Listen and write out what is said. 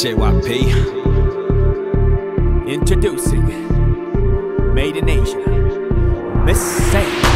JYP. Introducing Made in Asia. Miss Sam.